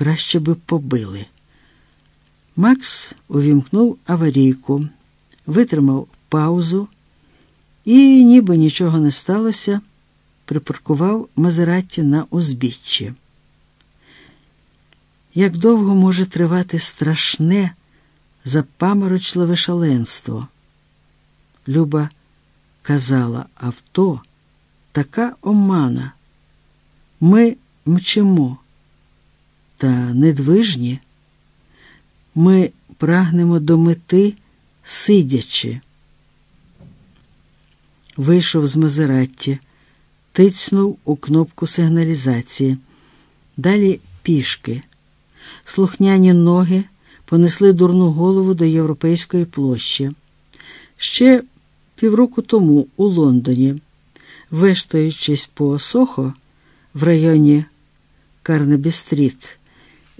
краще би побили. Макс увімкнув аварійку, витримав паузу і, ніби нічого не сталося, припаркував Мазератті на узбіччі. Як довго може тривати страшне, запаморочливе шаленство? Люба казала авто, така омана. Ми мчимо, та недвижні. Ми прагнемо до мети, сидячи. Вийшов з Мазератті, тицнув у кнопку сигналізації. Далі пішки. Слухняні ноги понесли дурну голову до Європейської площі. Ще півроку тому у Лондоні, вештаючись по Сохо в районі Карнебі-стріт,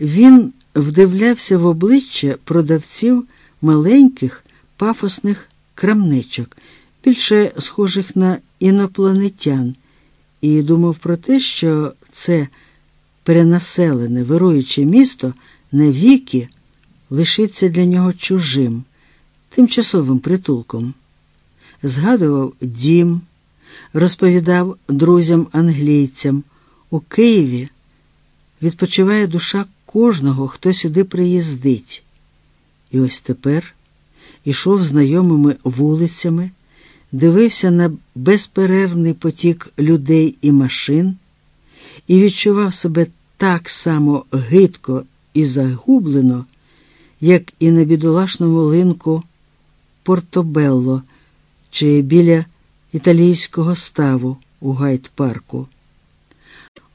він вдивлявся в обличчя продавців маленьких пафосних крамничок, більше схожих на інопланетян, і думав про те, що це перенаселене, вируюче місто навіки лишиться для нього чужим, тимчасовим притулком. Згадував дім, розповідав друзям-англійцям у Києві відпочиває душа кожного, хто сюди приїздить. І ось тепер ішов знайомими вулицями, дивився на безперервний потік людей і машин і відчував себе так само гидко і загублено, як і на бідолашному линку Портобелло чи біля італійського ставу у гайд-парку.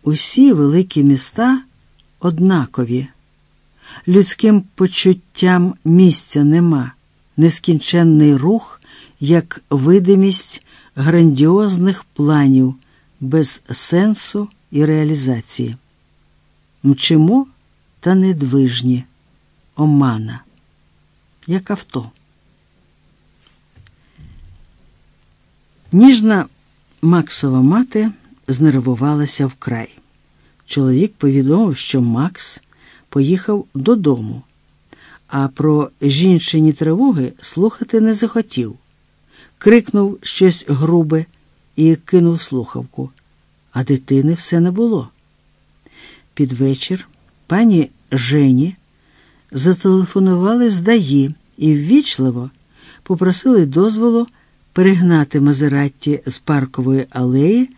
Усі великі міста однакові, людським почуттям місця нема, нескінченний рух, як видимість грандіозних планів без сенсу і реалізації. Мчимо та недвижні, омана, як авто. Ніжна Максова мати знервувалася вкрай. Чоловік повідомив, що Макс поїхав додому, а про жінчині тривоги слухати не захотів. Крикнув щось грубе і кинув слухавку, а дитини все не було. Під вечір пані Жені зателефонували з даї і ввічливо попросили дозволу перегнати Мазератті з паркової алеї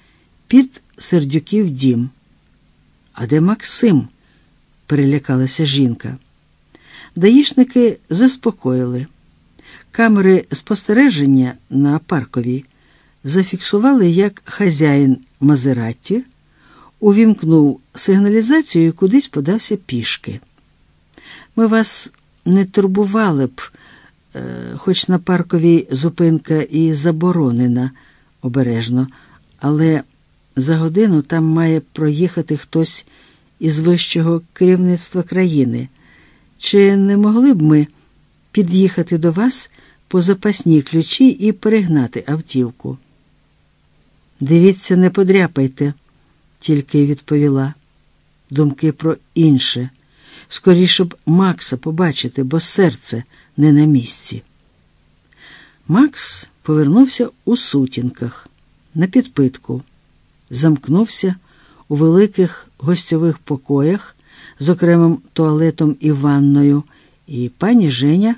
під сердюків дім. А де Максим? перелякалася жінка. Даїшники заспокоїли. Камери спостереження на парковій зафіксували, як хазяїн Мазератті увімкнув сигналізацію і кудись подався пішки. Ми вас не турбували б, е, хоч на парковій зупинка і заборонена обережно, але за годину там має проїхати хтось із вищого керівництва країни. Чи не могли б ми під'їхати до вас по запасній ключі і перегнати автівку? Дивіться, не подряпайте, тільки відповіла. Думки про інше. Скоріше б Макса побачити, бо серце не на місці. Макс повернувся у сутінках на підпитку замкнувся у великих гостьових покоях з окремим туалетом і ванною, і пані Женя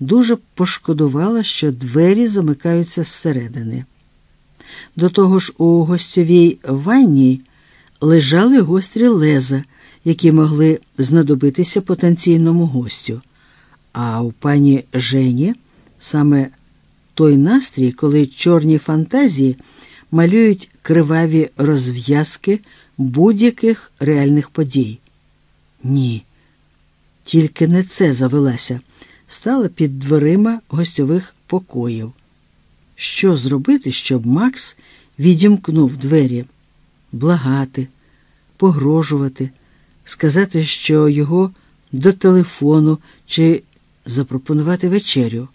дуже пошкодувала, що двері замикаються зсередини. До того ж, у гостьовій ванні лежали гострі леза, які могли знадобитися потенційному гостю. А у пані Жені саме той настрій, коли чорні фантазії малюють криваві розв'язки будь-яких реальних подій. Ні, тільки не це завелася, стала під дверима гостьових покоїв. Що зробити, щоб Макс відімкнув двері, благати, погрожувати, сказати, що його до телефону чи запропонувати вечерю?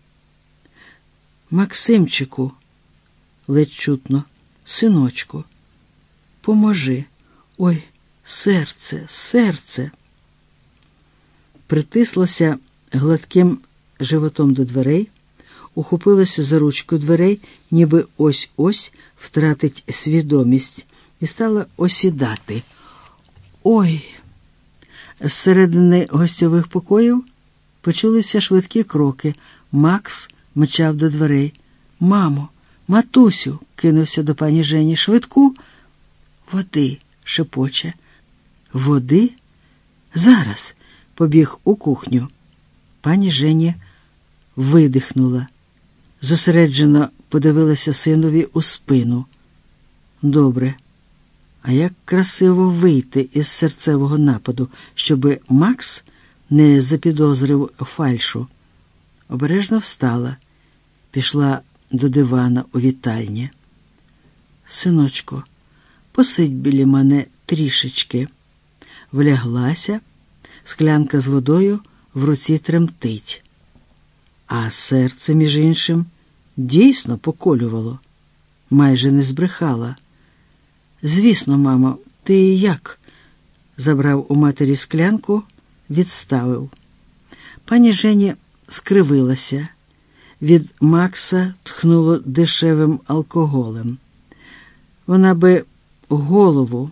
Максимчику, ледь чутно. Синочку, поможи. Ой, серце, серце. притислася гладким животом до дверей, ухопилася за ручку дверей, ніби ось ось втратить свідомість, і стала осідати. Ой! З середини гостьових покоїв почулися швидкі кроки. Макс мчав до дверей. Мамо, матусю, кинувся до пані Жені. Швидку. Води, шепоче. Води? Зараз побіг у кухню. Пані Жені видихнула, зосереджено подивилася синові у спину. Добре. А як красиво вийти із серцевого нападу, щоби Макс не запідозрив фальшу. Обережно встала, пішла до дивана у вітальні. Синочко, посидь біля мене трішечки. Вляглася, склянка з водою в руці тремтить. А серце, між іншим, дійсно поколювало, майже не збрехала. Звісно, мамо, ти як? забрав у матері склянку, відставив. Пані Жені скривилася. Від Макса тхнуло дешевим алкоголем. Вона би голову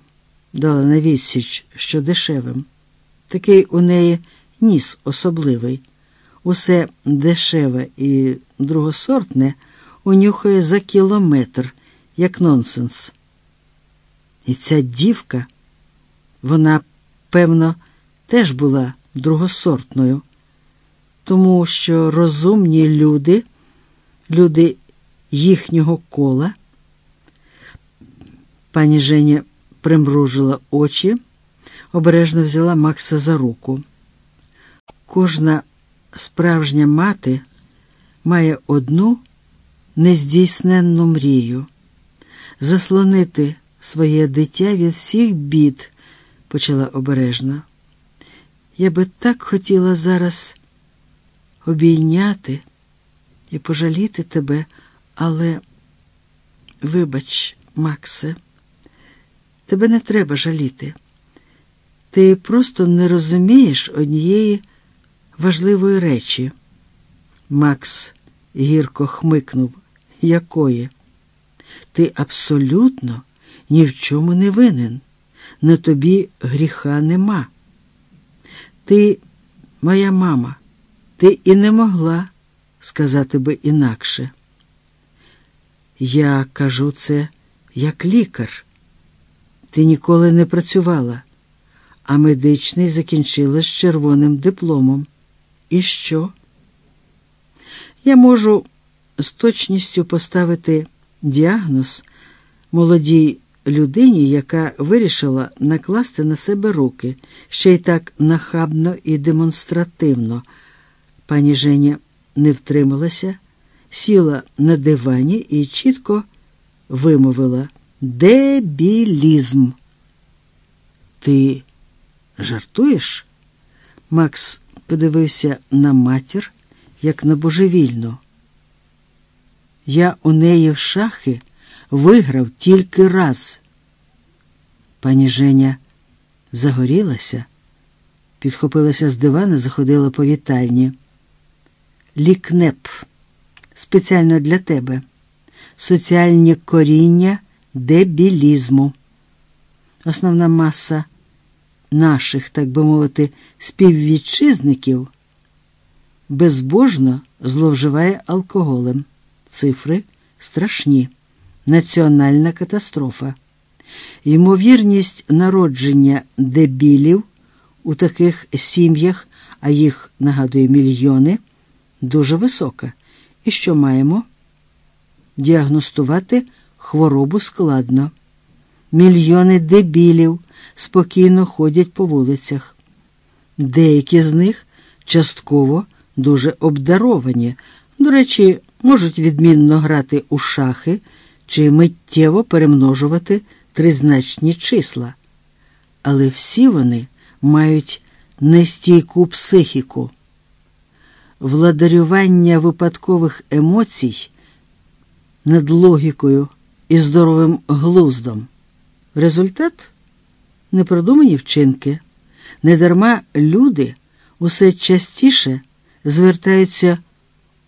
дала на відсіч, що дешевим. Такий у неї ніс особливий. Усе дешеве і другосортне унюхає за кілометр, як нонсенс. І ця дівка, вона, певно, теж була другосортною, тому що розумні люди, люди їхнього кола, пані Женя примружила очі, обережно взяла Макса за руку. Кожна справжня мати має одну нездійсненну мрію заслонити своє дитя від всіх бід, почала обережно. Я би так хотіла зараз обійняти і пожаліти тебе, але, вибач, Максе, тебе не треба жаліти. Ти просто не розумієш однієї важливої речі. Макс гірко хмикнув. Якої? Ти абсолютно ні в чому не винен, на тобі гріха нема. Ти, моя мама, ти і не могла сказати би інакше. Я кажу це як лікар. Ти ніколи не працювала, а медичний закінчила з червоним дипломом. І що? Я можу з точністю поставити діагноз молодій людині, яка вирішила накласти на себе руки, ще й так нахабно і демонстративно. Пані Женя не втрималася, сіла на дивані і чітко вимовила дебілізм. Ти жартуєш? Макс подивився на матір, як на божевільну. Я у неї в шахи виграв тільки раз. Пані Женя загорілася, підхопилася з дивана, заходила по вітальні. Лікнеп спеціально для тебе. Соціальні коріння дебілізму. Основна маса наших, так би мовити, співвітчизників безбожно зловживає алкоголем. Цифри страшні національна катастрофа. Ймовірність народження дебілів у таких сім'ях, а їх нагадує мільйони, дуже висока. І що маємо? Діагностувати хворобу складно. Мільйони дебілів спокійно ходять по вулицях. Деякі з них частково дуже обдаровані, до речі, можуть відмінно грати у шахи чи миттєво перемножувати тризначні числа. Але всі вони мають нестійку психіку. Владарювання випадкових емоцій над логікою і здоровим глуздом. Результат непродумані вчинки. Недарма люди усе частіше звертаються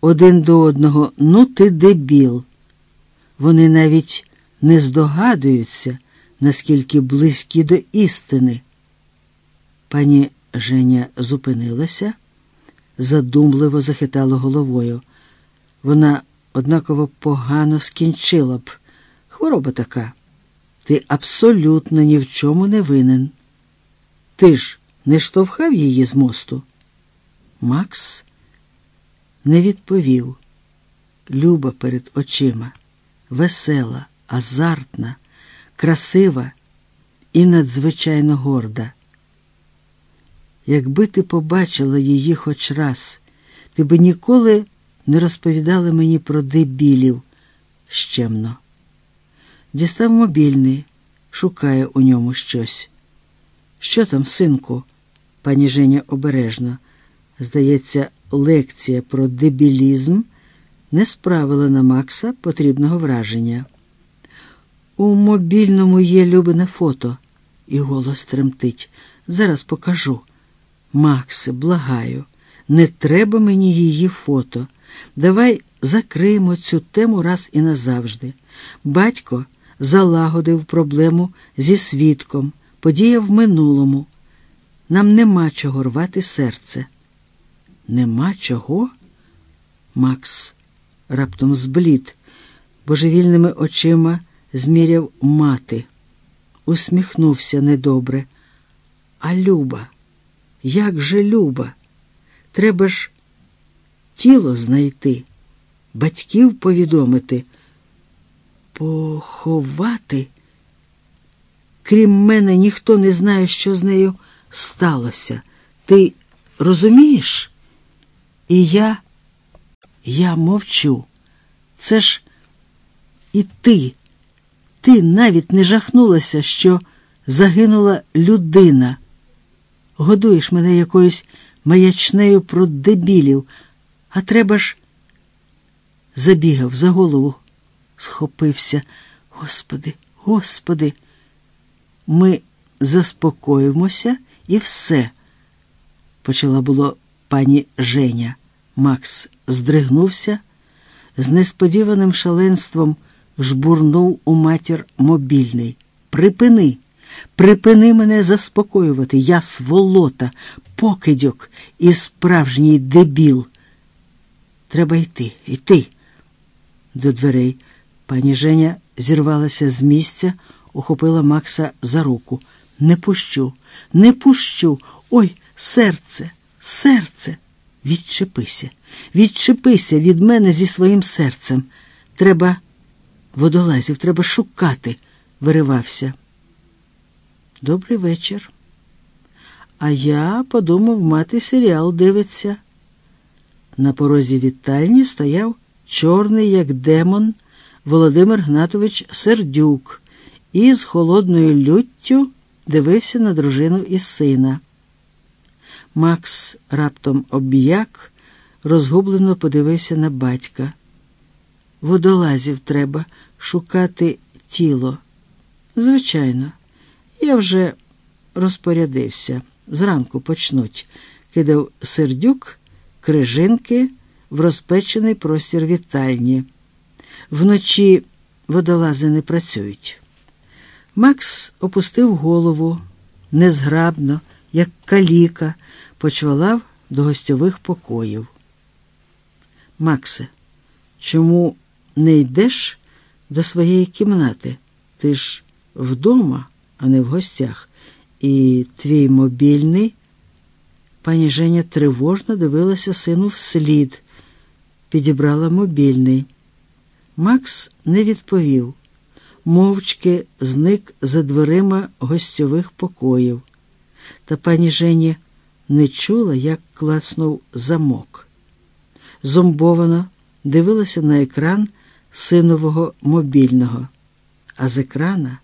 один до одного ну ти дебіл. Вони навіть не здогадуються, наскільки близькі до істини. Пані Женя зупинилася, задумливо захитала головою. Вона однаково погано скінчила б. Хвороба така. Ти абсолютно ні в чому не винен. Ти ж не штовхав її з мосту? Макс не відповів. Люба перед очима, весела, азартна, красива і надзвичайно горда. Якби ти побачила її хоч раз, ти би ніколи не розповідала мені про дебілів щемно. Дістав мобільний, шукає у ньому щось. Що там, синку? Пані Женя обережно. Здається, лекція про дебілізм не справила на Макса потрібного враження. У мобільному є любине фото, і голос тремтить. Зараз покажу. Максе, благаю, не треба мені її фото. Давай закриємо цю тему раз і назавжди. Батько залагодив проблему зі свідком, подія в минулому. Нам нема чого рвати серце. Нема чого? Макс раптом зблід, божевільними очима зміряв мати, усміхнувся недобре. А Люба, як же Люба? Треба ж тіло знайти, батьків повідомити, поховати. Крім мене, ніхто не знає, що з нею сталося. Ти розумієш? І я, я мовчу. Це ж і ти, ти навіть не жахнулася, що загинула людина. Годуєш мене якоюсь маячнею про дебілів, а треба ж забігав за голову, схопився. Господи, Господи, ми заспокоїмося і все, почала було пані Женя. Макс здригнувся, з несподіваним шаленством жбурнув у матір мобільний. Припини, припини мене заспокоювати. Я сволота, покидьок і справжній дебіл. Треба йти, йти. До дверей пані Женя зірвалася з місця, ухопила Макса за руку. Не пущу, не пущу. Ой, серце, серце. Відчепися, відчепися від мене зі своїм серцем. Треба водолазів, треба шукати, виривався. Добрий вечір. А я подумав, мати серіал дивиться. На порозі вітальні стояв чорний, як демон, Володимир Гнатович Сердюк і з холодною люттю дивився на дружину і сина. Макс раптом об'як, розгублено подивився на батька. Водолазів треба шукати тіло. Звичайно, я вже розпорядився. Зранку почнуть, кидав сердюк, крижинки в розпечений простір вітальні. Вночі водолази не працюють. Макс опустив голову незграбно, як каліка, почвалав до гостьових покоїв. Максе, чому не йдеш до своєї кімнати? Ти ж вдома, а не в гостях, і твій мобільний. Пані Женя тривожно дивилася сину вслід, підібрала мобільний. Макс не відповів, мовчки зник за дверима гостьових покоїв. Та пані Жені не чула, як класнув замок. Зомбовано дивилася на екран синового мобільного, а з екрана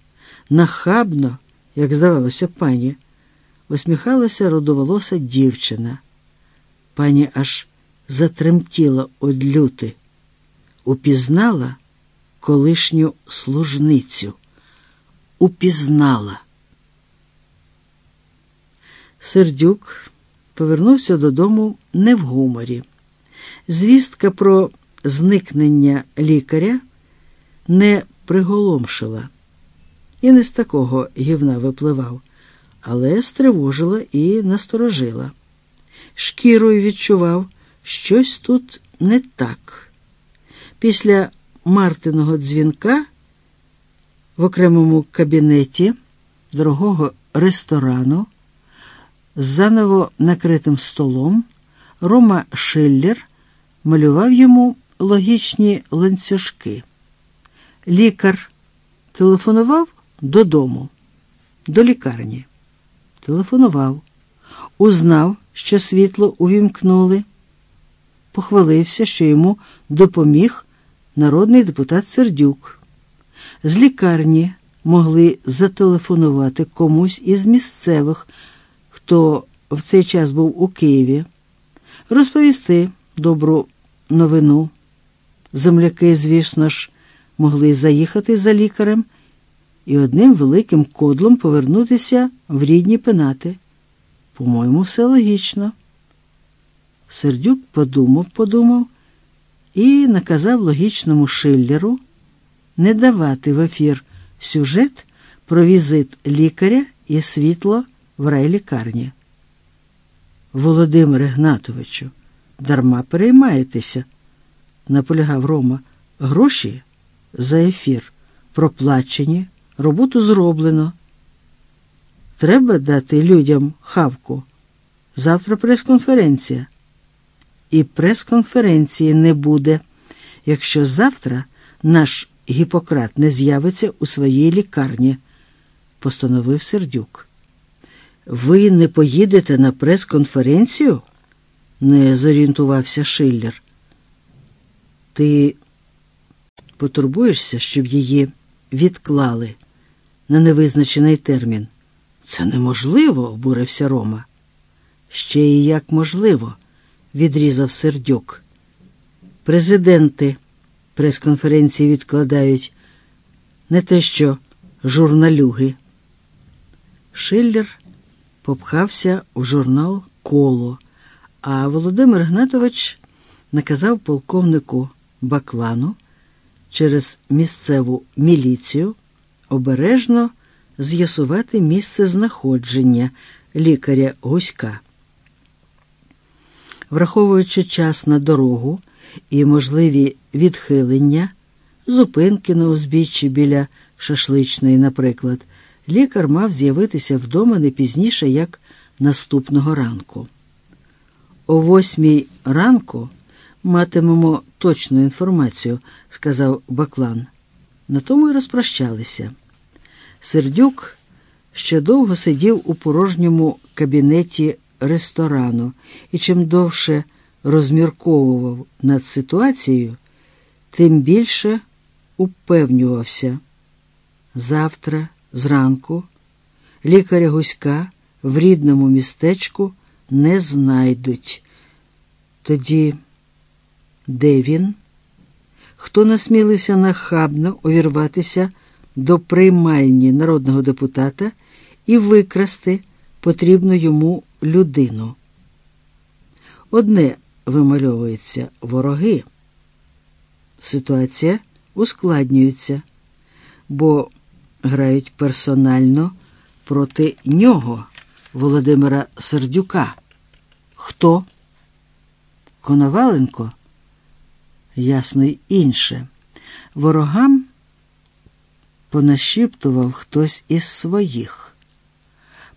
нахабно, як здавалося пані, усміхалася родоволоса дівчина. Пані аж затремтіла од люти, упізнала колишню служницю, упізнала. Сердюк повернувся додому не в гуморі. Звістка про зникнення лікаря не приголомшила і не з такого гівна випливав, але стривожила і насторожила. Шкірою відчував, щось тут не так. Після Мартиного дзвінка в окремому кабінеті дорогого ресторану з заново накритим столом Рома Шиллер малював йому логічні ланцюжки. Лікар телефонував додому, до лікарні. Телефонував, узнав, що світло увімкнули, похвалився, що йому допоміг народний депутат Сердюк. З лікарні могли зателефонувати комусь із місцевих, хто в цей час був у Києві, розповісти добру новину. Земляки, звісно ж, могли заїхати за лікарем і одним великим кодлом повернутися в рідні пенати. По-моєму, все логічно. Сердюк подумав, подумав і наказав логічному Шиллеру не давати в ефір сюжет про візит лікаря і світло в райлікарні. Володимире Гнатовичу, дарма переймаєтеся, наполягав Рома. Гроші за ефір проплачені, роботу зроблено. Треба дати людям хавку. Завтра прес-конференція. І прес-конференції не буде, якщо завтра наш Гіппократ не з'явиться у своїй лікарні, постановив Сердюк. Ви не поїдете на прес-конференцію? не зорієнтувався Шиллер. Ти потурбуєшся, щоб її відклали на невизначений термін. Це неможливо, обурився Рома. Ще і як можливо, відрізав Сердюк. Президенти прес-конференції відкладають не те, що журналюги. Шиллер попхався в журнал Коло, а Володимир Гнатович наказав полковнику Баклану через місцеву міліцію обережно з'ясувати місце знаходження лікаря Гуська. Враховуючи час на дорогу і можливі відхилення, зупинки на узбіччі біля шашличної, наприклад, лікар мав з'явитися вдома не пізніше, як наступного ранку. О восьмій ранку матимемо точну інформацію, сказав Баклан. На тому й розпрощалися. Сердюк ще довго сидів у порожньому кабінеті ресторану і чим довше розмірковував над ситуацією, тим більше упевнювався. Завтра, зранку, лікаря Гуська в рідному містечку не знайдуть. Тоді, де він? Хто насмілився нахабно увірватися до приймальні народного депутата і викрасти потрібну йому людину? Одне вимальовується вороги. Ситуація ускладнюється, бо грають персонально проти нього, Володимира Сердюка. Хто? Коноваленко? Ясно й інше. Ворогам понашіптував хтось із своїх.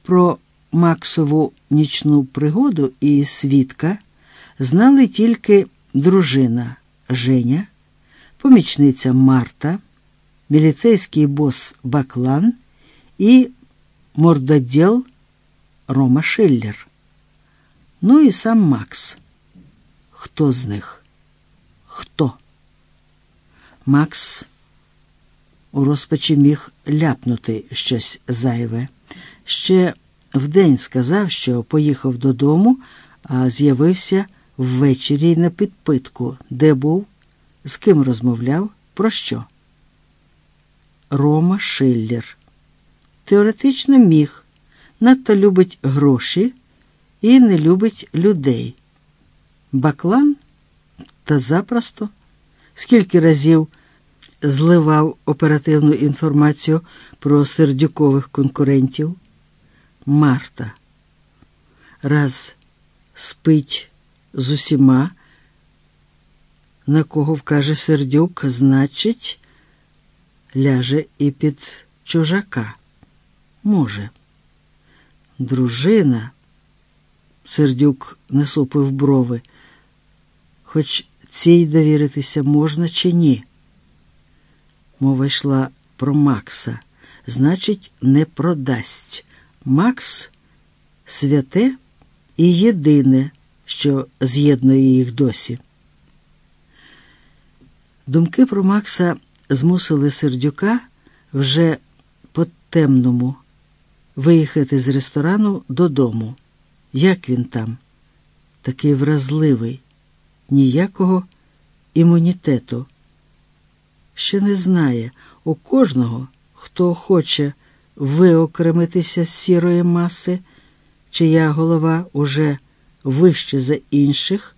Про Максову нічну пригоду і свідка знали тільки дружина Женя, помічниця Марта, міліцейський бос Баклан і мордоділ Рома Шиллер. Ну і сам Макс. Хто з них? Хто? Макс у розпачі міг ляпнути щось зайве. Ще вдень сказав, що поїхав додому, а з'явився ввечері на підпитку, де був, з ким розмовляв, про що. Рома Шиллер. Теоретично міг, надто любить гроші і не любить людей. Баклан та запросто, скільки разів зливав оперативну інформацію про сердюкових конкурентів. Марта раз спить з усіма, на кого вкаже сердюк, значить, ляже і під чужака. Може. Дружина, сердюк насупив брови, хоч цій довіритися можна чи ні. Мова йшла про Макса, значить, не продасть. Макс святе і єдине, що з'єднує їх досі. Думки про Макса змусили сердюка вже по темному виїхати з ресторану додому. Як він там? Такий вразливий, ніякого імунітету. Ще не знає у кожного, хто хоче виокремитися з сірої маси, чия голова уже вище за інших,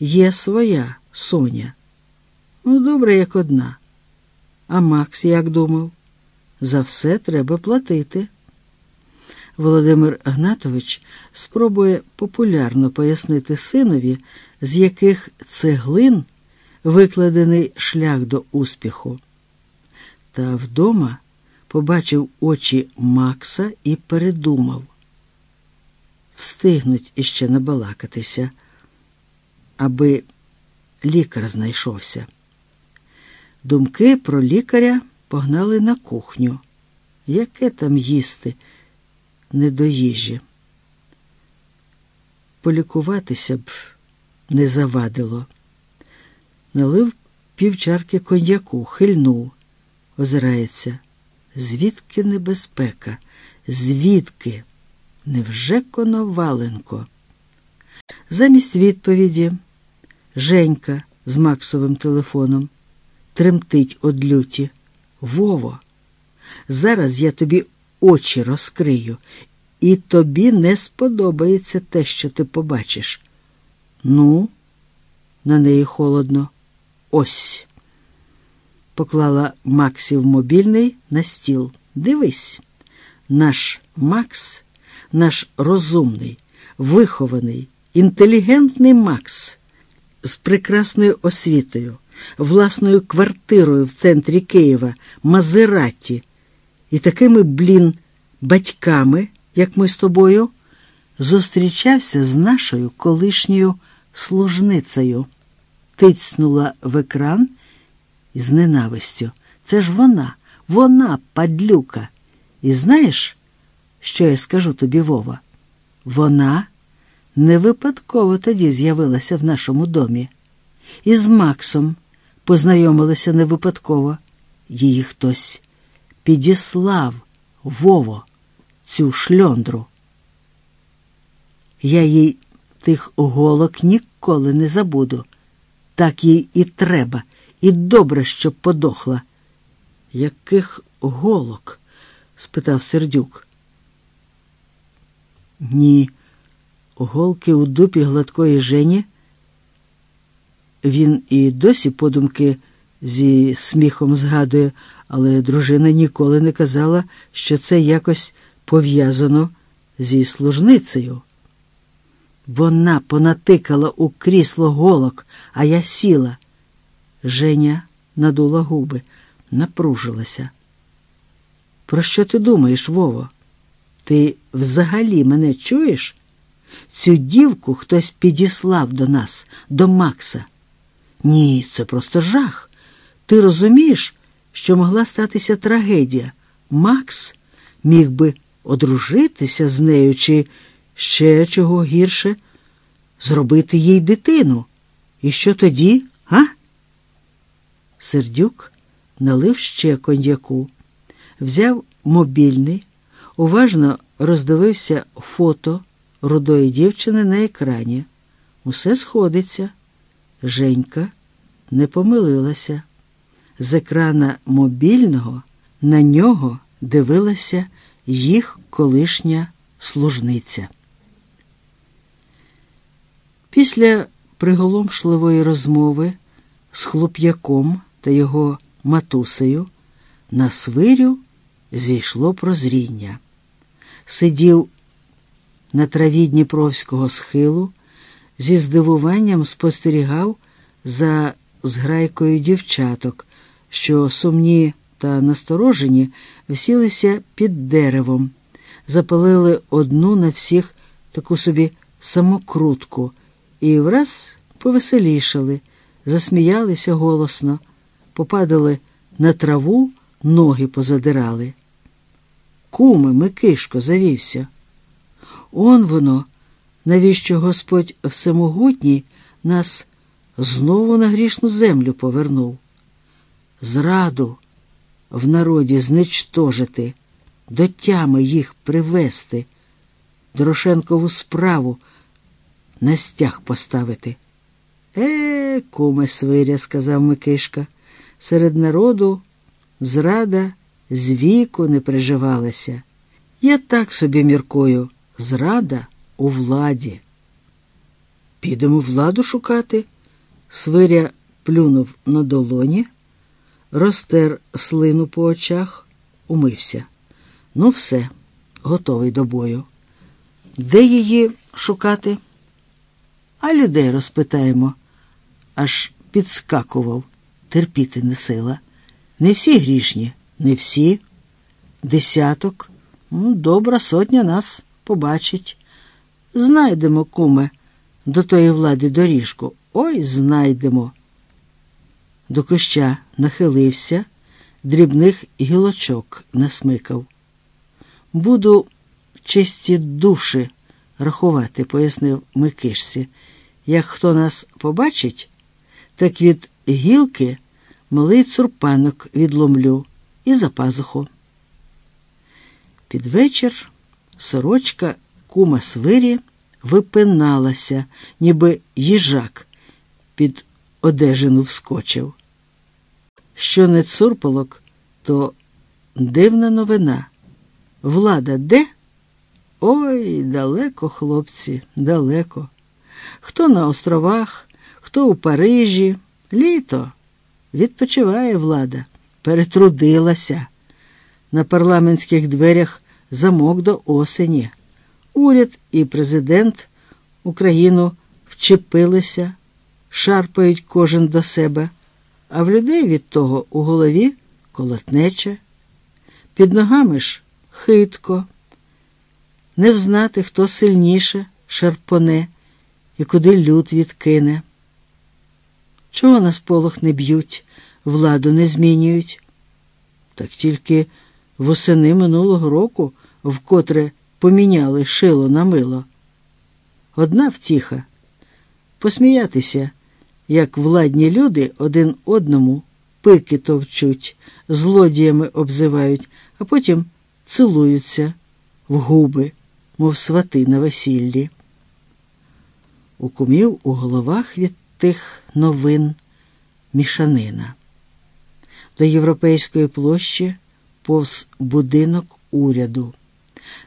є своя Соня. Ну, добре, як одна. А Макс як думав? За все треба платити. Володимир Гнатович спробує популярно пояснити синові, з яких цеглин викладений шлях до успіху. Та вдома побачив очі Макса і передумав. Встигнуть іще набалакатися, аби лікар знайшовся. Думки про лікаря погнали на кухню. Яке там їсти не до їжі? Полікуватися б не завадило. Налив півчарки коньяку, хильнув, озирається. Звідки небезпека? Звідки? Невже Коноваленко? Замість відповіді Женька з Максовим телефоном тремтить од люті. Вово, зараз я тобі очі розкрию, і тобі не сподобається те, що ти побачиш. Ну, на неї холодно. Ось. Поклала Максів мобільний на стіл. Дивись, наш Макс, наш розумний, вихований, інтелігентний Макс з прекрасною освітою власною квартирою в центрі Києва, Мазераті, і такими, блін, батьками, як ми з тобою, зустрічався з нашою колишньою служницею, тицнула в екран із ненавистю. Це ж вона, вона, падлюка. І знаєш, що я скажу тобі, Вова? Вона не випадково тоді з'явилася в нашому домі. І з Максом познайомилися не випадково. Її хтось підіслав Вово, цю шльондру. Я їй тих голок ніколи не забуду. Так їй і треба, і добре, щоб подохла. Яких голок? спитав сердюк. Ні, голки у дупі гладкої жені він і досі подумки зі сміхом згадує, але дружина ніколи не казала, що це якось пов'язано зі служницею. Вона понатикала у крісло голок, а я сіла. Женя надула губи, напружилася. Про що ти думаєш, Вово? Ти взагалі мене чуєш? Цю дівку хтось підіслав до нас, до Макса. Ні, це просто жах. Ти розумієш, що могла статися трагедія? Макс міг би одружитися з нею чи ще чого гірше, зробити їй дитину. І що тоді, а? Сердюк налив ще коньяку, взяв мобільний, уважно роздивився фото рудої дівчини на екрані. Усе сходиться. Женька не помилилася. З екрана мобільного на нього дивилася їх колишня служниця. Після приголомшливої розмови з хлоп'яком та його матусею на свирю зійшло прозріння. Сидів на траві Дніпровського схилу, зі здивуванням спостерігав за зграйкою дівчаток, що сумні та насторожені всілися під деревом, запалили одну на всіх таку собі самокрутку і враз повеселішали, засміялися голосно, попадали на траву, ноги позадирали. Куми, Микишко, завівся. Он воно, навіщо Господь Всемогутній нас знову на грішну землю повернув. Зраду в народі зничтожити, до тями їх привести, Дорошенкову справу на стяг поставити. Е, куме свиря, сказав Микишка, серед народу зрада з віку не приживалася. Я так собі міркую, зрада у владі. Підемо владу шукати. Свиря плюнув на долоні, розтер слину по очах, умився. Ну, все, готовий до бою. Де її шукати? А людей розпитаємо, аж підскакував, терпіти не сила. Не всі грішні, не всі. Десяток, ну, добра сотня нас побачить. Знайдемо, куме, до тої влади доріжку. Ой, знайдемо. До куща нахилився, дрібних гілочок насмикав. Буду чисті душі рахувати, пояснив Микишці. Як хто нас побачить, так від гілки малий цурпанок відломлю і за пазуху. Під вечір сорочка кума свирі випиналася, ніби їжак під одежину вскочив. Що не цурпалок, то дивна новина. Влада де? Ой, далеко, хлопці, далеко. Хто на островах, хто у Парижі, літо. Відпочиває влада, перетрудилася. На парламентських дверях замок до осені. Уряд і президент Україну вчепилися, шарпають кожен до себе, а в людей від того у голові колотнече. Під ногами ж хитко, не взнати, хто сильніше шарпоне і куди люд відкине. Чого на сполох не б'ють, владу не змінюють? Так тільки восени минулого року вкотре поміняли шило на мило. Одна втіха посміятися, як владні люди один одному пики товчуть, злодіями обзивають, а потім цілуються в губи, мов свати на весіллі. У кумів у головах від тих новин мішанина. До Європейської площі повз будинок уряду.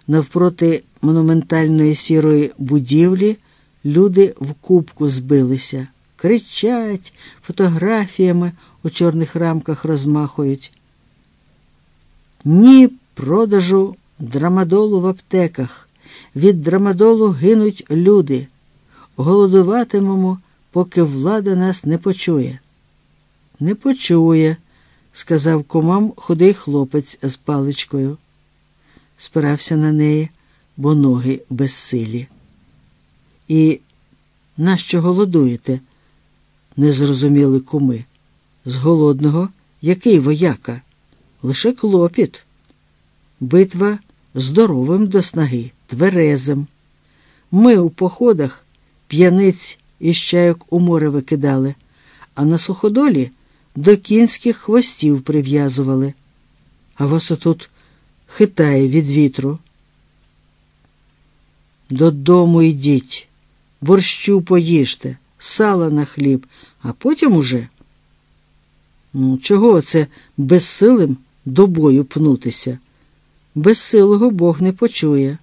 Навпроти монументальної сірої будівлі люди в кубку збилися, кричать, фотографіями у чорних рамках розмахують. Ні продажу драмадолу в аптеках. Від драмадолу гинуть люди. Голодуватимемо, поки влада нас не почує. Не почує, сказав комам худий хлопець з паличкою. Спирався на неї, бо ноги безсилі. І нащо голодуєте? не зрозуміли куми. З голодного який вояка? Лише клопіт. Битва здоровим до снаги, тверезим. Ми у походах п'яниць із чайок у море викидали, а на суходолі до кінських хвостів прив'язували. А вас отут хитає від вітру. Додому йдіть, борщу поїжте, сала на хліб, а потім уже. Ну, чого це безсилим до бою пнутися? Безсилого Бог не почує.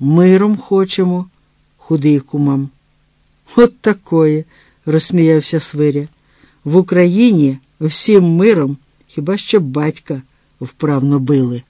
Миром хочемо, худий кумам. От такої, розсміявся Свиря. В Україні всім миром хіба що батька вправно били.